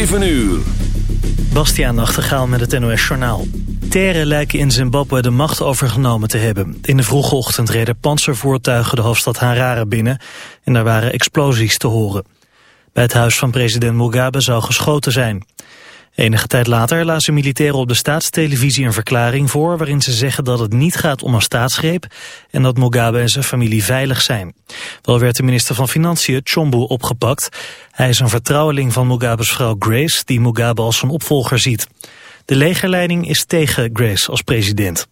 7 uur. Bastiaan Nachtegaal met het NOS Journaal. Terren lijken in Zimbabwe de macht overgenomen te hebben. In de vroege ochtend reden panzervoertuigen de hoofdstad Harare binnen... en daar waren explosies te horen. Bij het huis van president Mugabe zou geschoten zijn. Enige tijd later lazen militairen op de staatstelevisie een verklaring voor... waarin ze zeggen dat het niet gaat om een staatsgreep... en dat Mugabe en zijn familie veilig zijn. Wel werd de minister van Financiën, Chombu, opgepakt. Hij is een vertrouweling van Mugabe's vrouw Grace... die Mugabe als zijn opvolger ziet. De legerleiding is tegen Grace als president.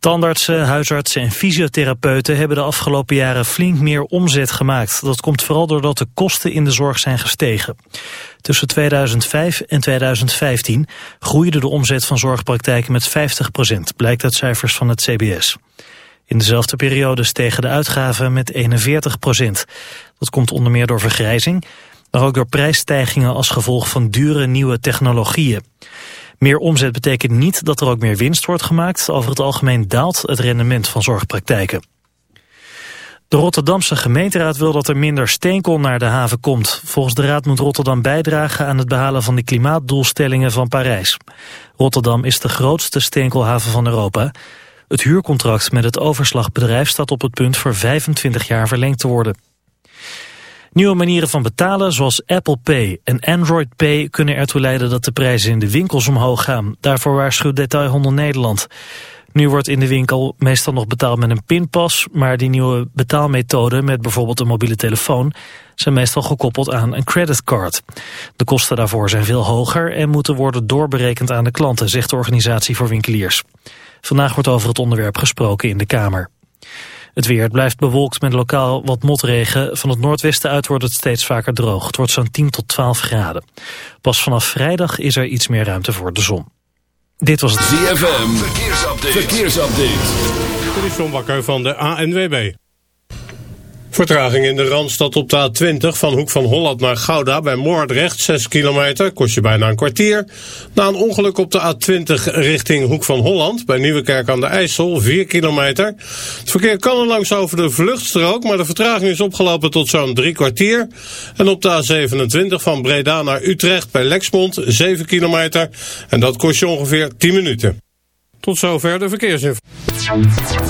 Tandartsen, huisartsen en fysiotherapeuten hebben de afgelopen jaren flink meer omzet gemaakt. Dat komt vooral doordat de kosten in de zorg zijn gestegen. Tussen 2005 en 2015 groeide de omzet van zorgpraktijken met 50% blijkt uit cijfers van het CBS. In dezelfde periode stegen de uitgaven met 41% Dat komt onder meer door vergrijzing, maar ook door prijsstijgingen als gevolg van dure nieuwe technologieën. Meer omzet betekent niet dat er ook meer winst wordt gemaakt. Over het algemeen daalt het rendement van zorgpraktijken. De Rotterdamse gemeenteraad wil dat er minder steenkool naar de haven komt. Volgens de raad moet Rotterdam bijdragen aan het behalen van de klimaatdoelstellingen van Parijs. Rotterdam is de grootste steenkoolhaven van Europa. Het huurcontract met het overslagbedrijf staat op het punt voor 25 jaar verlengd te worden. Nieuwe manieren van betalen zoals Apple Pay en Android Pay kunnen ertoe leiden dat de prijzen in de winkels omhoog gaan. Daarvoor waarschuwt Detailhandel Nederland. Nu wordt in de winkel meestal nog betaald met een pinpas, maar die nieuwe betaalmethoden met bijvoorbeeld een mobiele telefoon zijn meestal gekoppeld aan een creditcard. De kosten daarvoor zijn veel hoger en moeten worden doorberekend aan de klanten, zegt de organisatie voor winkeliers. Vandaag wordt over het onderwerp gesproken in de Kamer. Het weer blijft bewolkt met lokaal wat motregen. Van het noordwesten uit wordt het steeds vaker droog. Het wordt zo'n 10 tot 12 graden. Pas vanaf vrijdag is er iets meer ruimte voor de zon. Dit was het ZFM. Verkeersupdate. Verkeersupdate. Dit is John Bakker van de ANWB. Vertraging in de Randstad op de A20 van Hoek van Holland naar Gouda bij Moordrecht, 6 kilometer, kost je bijna een kwartier. Na een ongeluk op de A20 richting Hoek van Holland bij Nieuwekerk aan de IJssel, 4 kilometer. Het verkeer kan er langs over de vluchtstrook, maar de vertraging is opgelopen tot zo'n drie kwartier. En op de A27 van Breda naar Utrecht bij Lexmond, 7 kilometer. En dat kost je ongeveer 10 minuten. Tot zover de verkeersinformatie.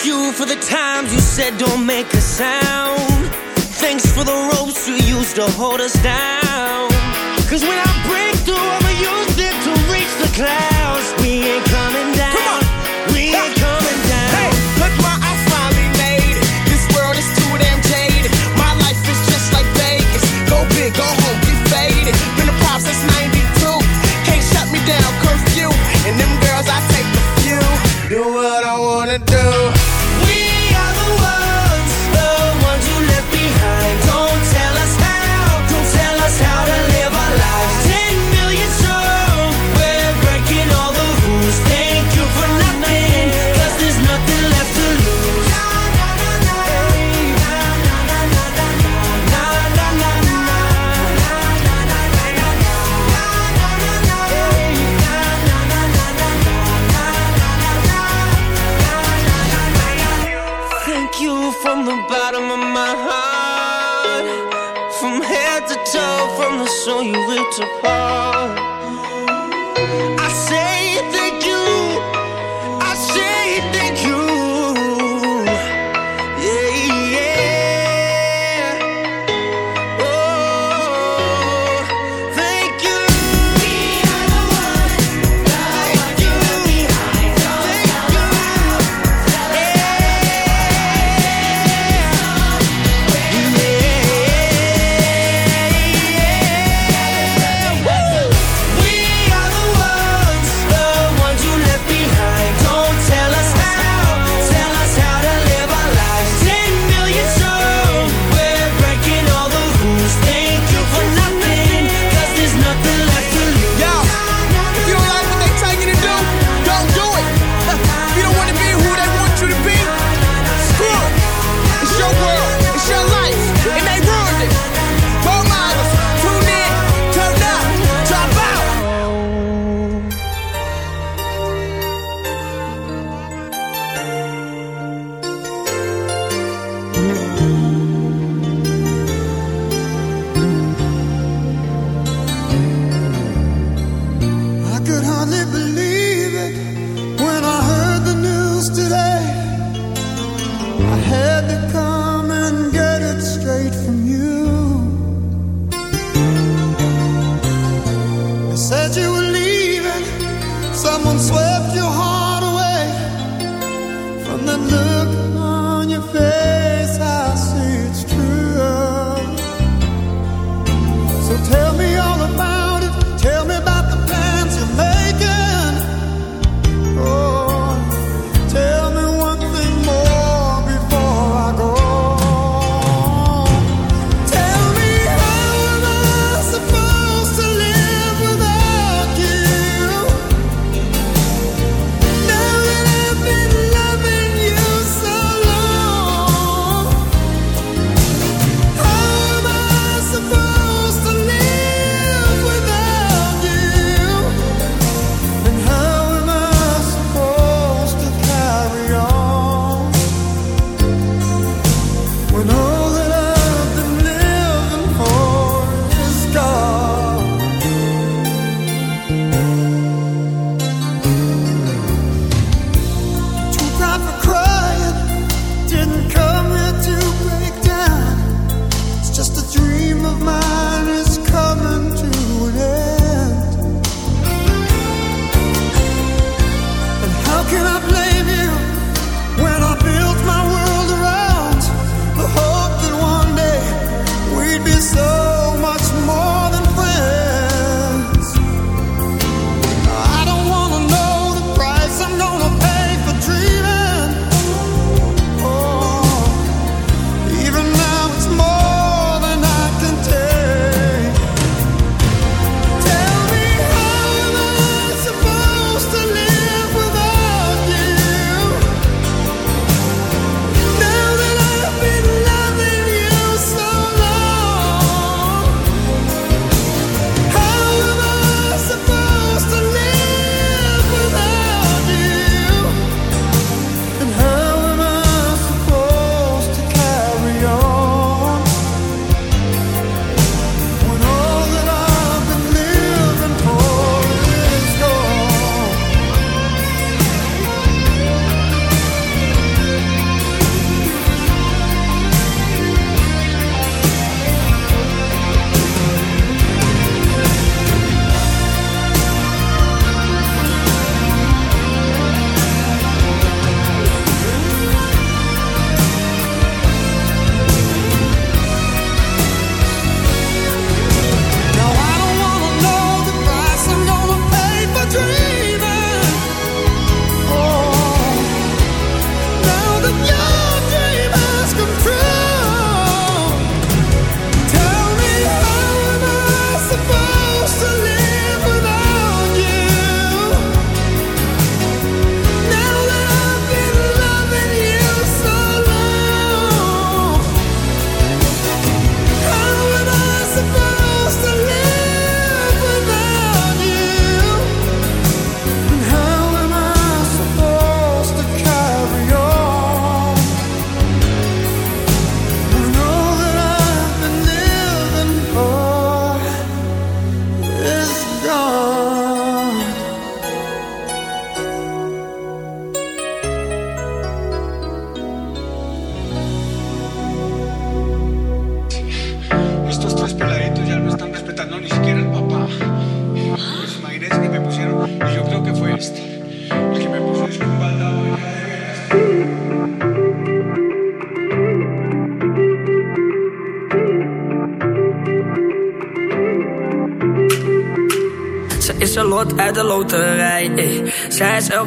Thank you for the times you said don't make a sound. Thanks for the ropes you used to hold us down. Cause when I break through, I'ma use it to reach the clouds. We ain't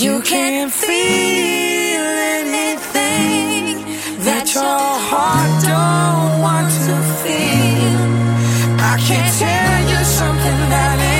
You can't feel anything that your heart don't want to feel. I can't tell you something that ain't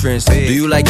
Entrance. Do you like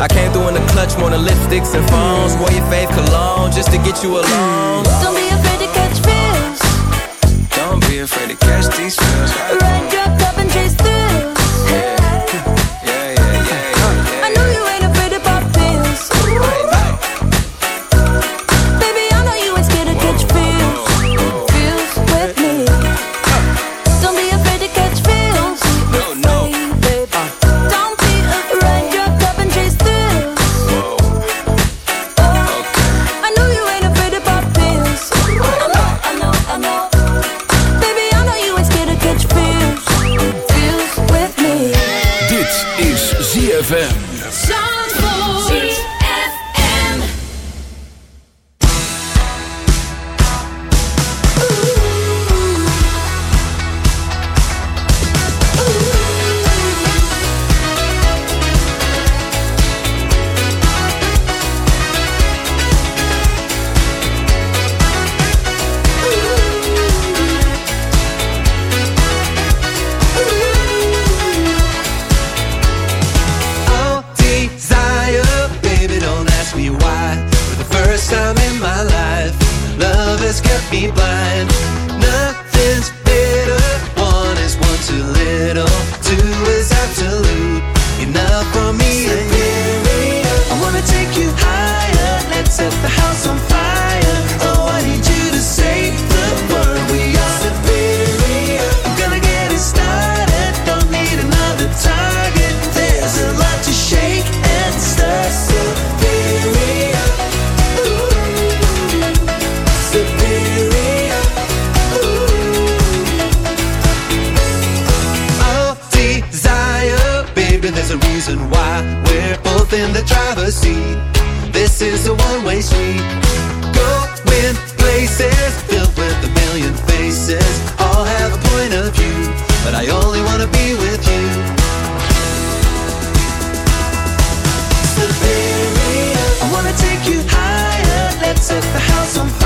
I came through in the clutch more than lipsticks and phones. Wore your fave cologne just to get you alone. Don't be afraid to catch feels. Don't be afraid to catch these feels. driver's seat. This is a one way street. Going places filled with a million faces. All have a point of view, but I only want to be with you. Superior, I want to take you higher. Let's set the house on fire.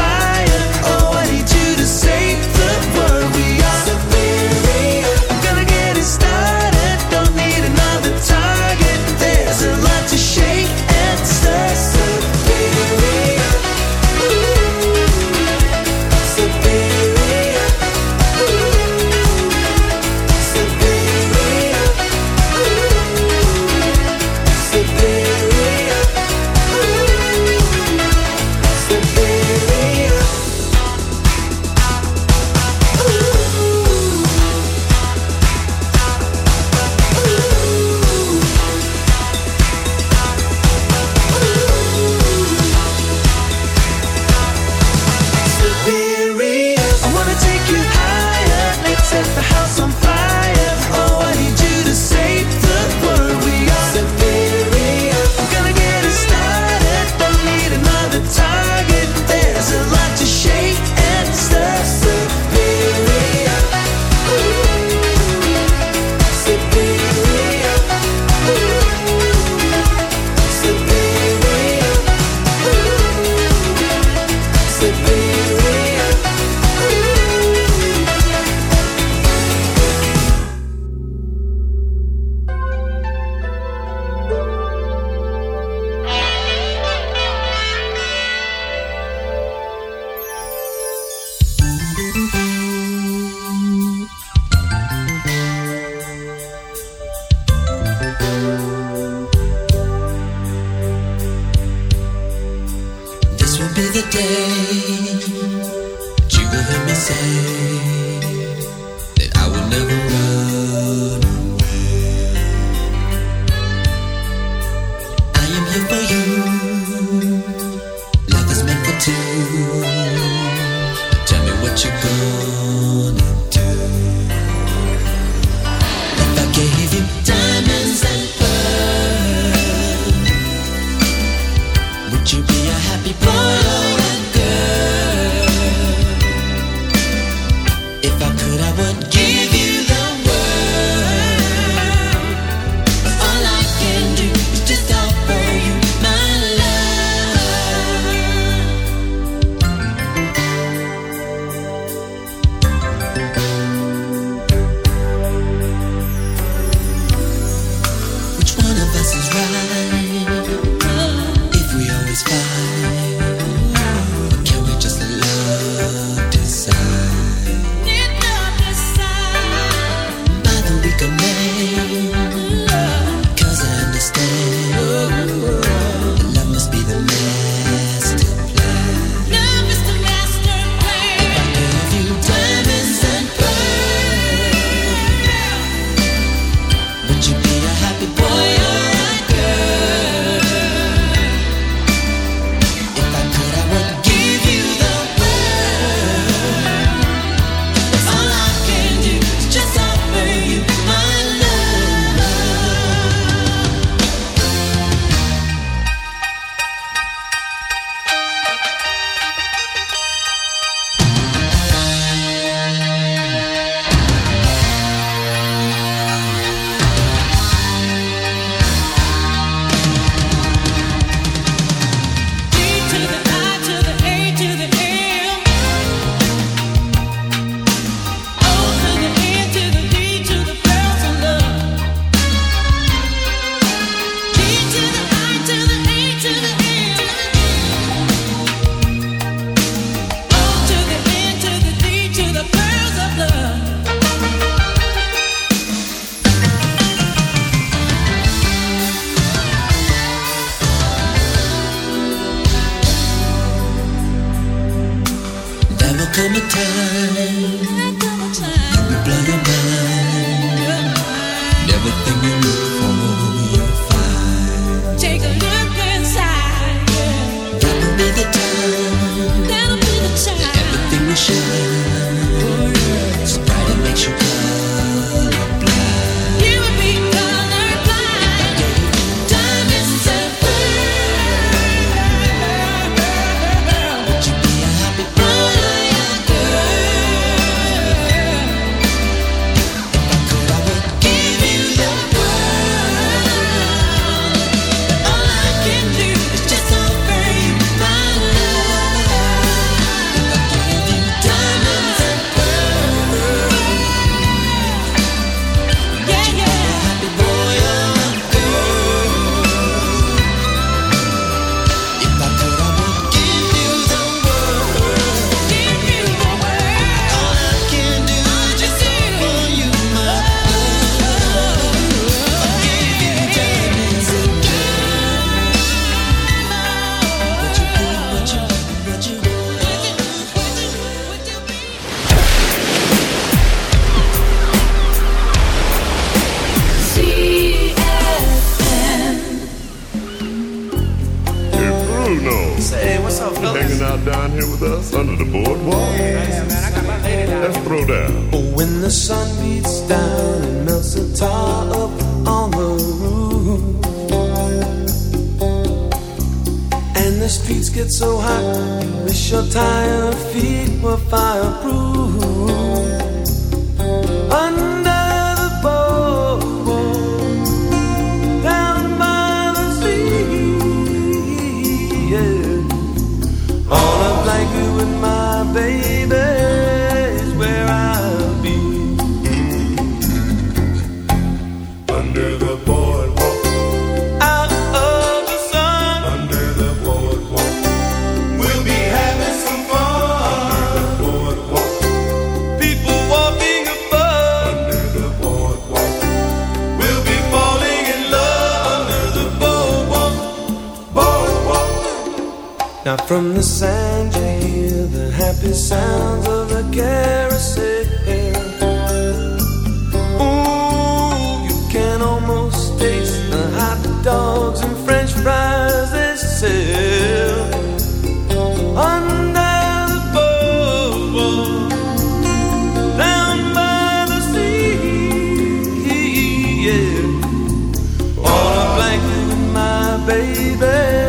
Baby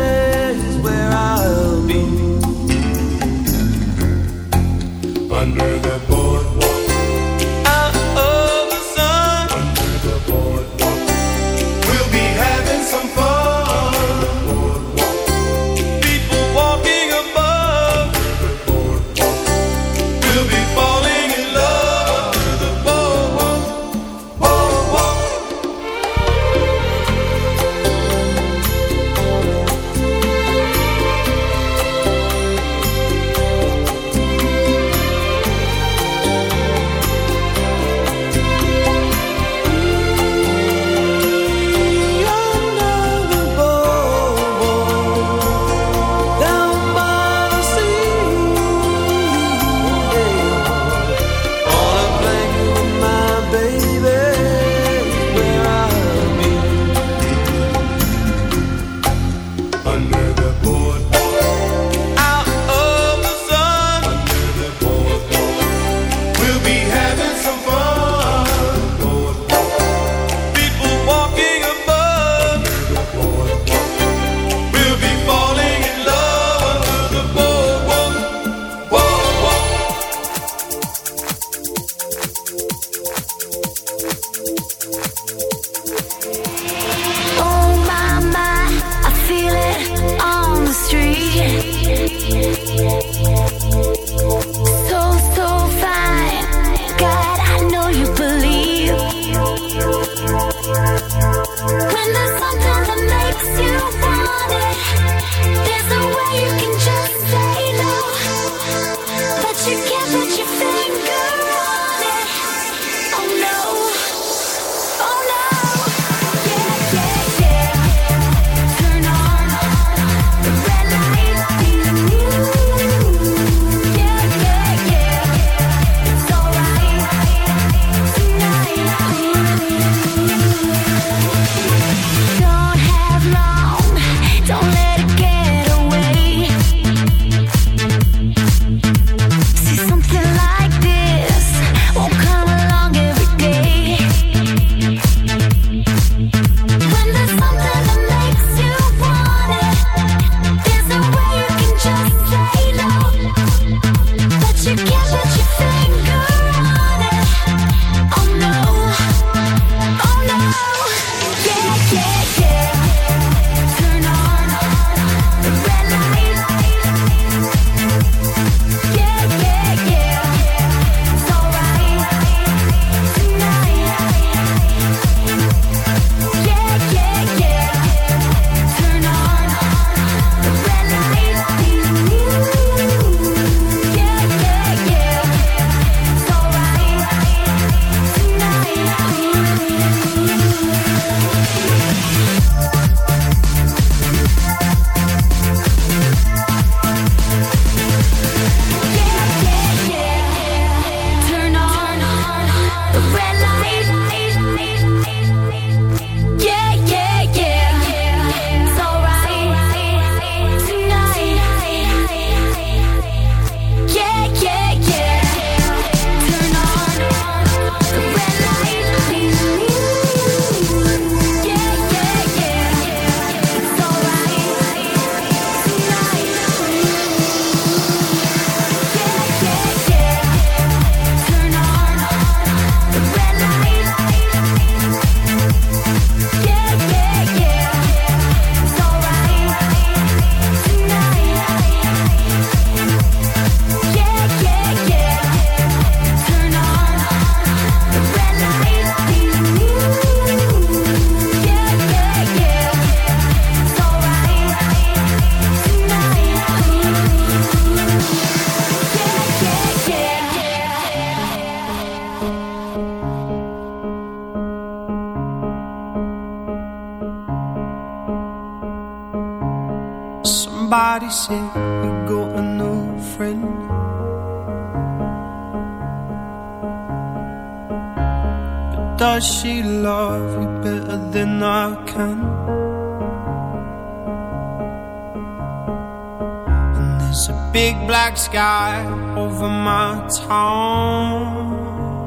my town.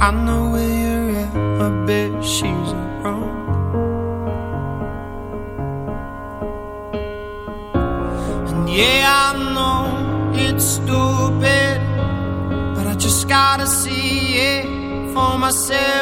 I know where you're at, I bet she's around. And yeah, I know it's stupid, but I just gotta see it for myself.